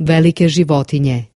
velike životinje.